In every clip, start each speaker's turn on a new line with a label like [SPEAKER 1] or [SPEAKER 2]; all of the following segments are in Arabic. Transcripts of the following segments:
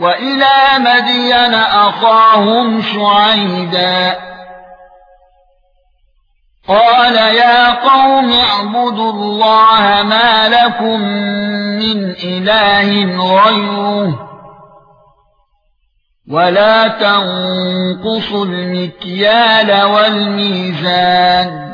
[SPEAKER 1] وَإِلَى مَدْيَنَ أَخَاهُمْ شُعَيْبًا قَالَ يَا قَوْمِ اعْبُدُوا اللَّهَ مَا لَكُمْ مِنْ إِلَٰهٍ غَيْرُهُ وَلَا تَنقُصُوا الْمِكْيَالَ وَالْمِيزَانَ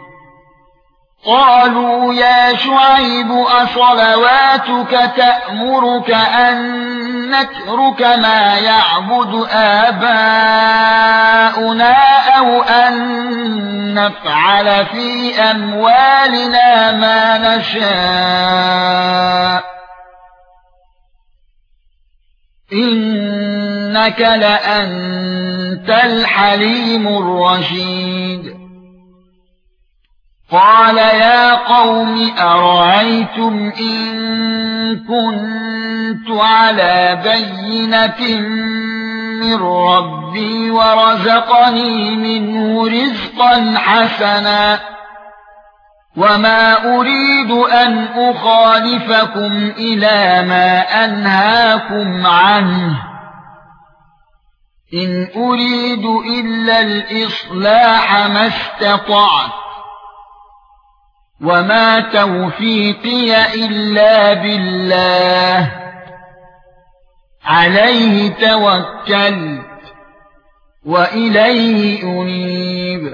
[SPEAKER 1] قالوا يا شعيب أصلواتك تأمرك أن نترك ما يعبد آباؤنا أو أن نفعل في أموالنا ما نشاء إنك لأنت الحليم الرشيد قال يا قوم ارايتم ان كنت على بينه من ربي ورزقني منه رزقا حسنا وما اريد ان اخالفكم إلى ما انهاكم عنه ان اريد الا الاصلاح ما استطعت وما توفيقي الا بالله عليه توكلت واليه انيب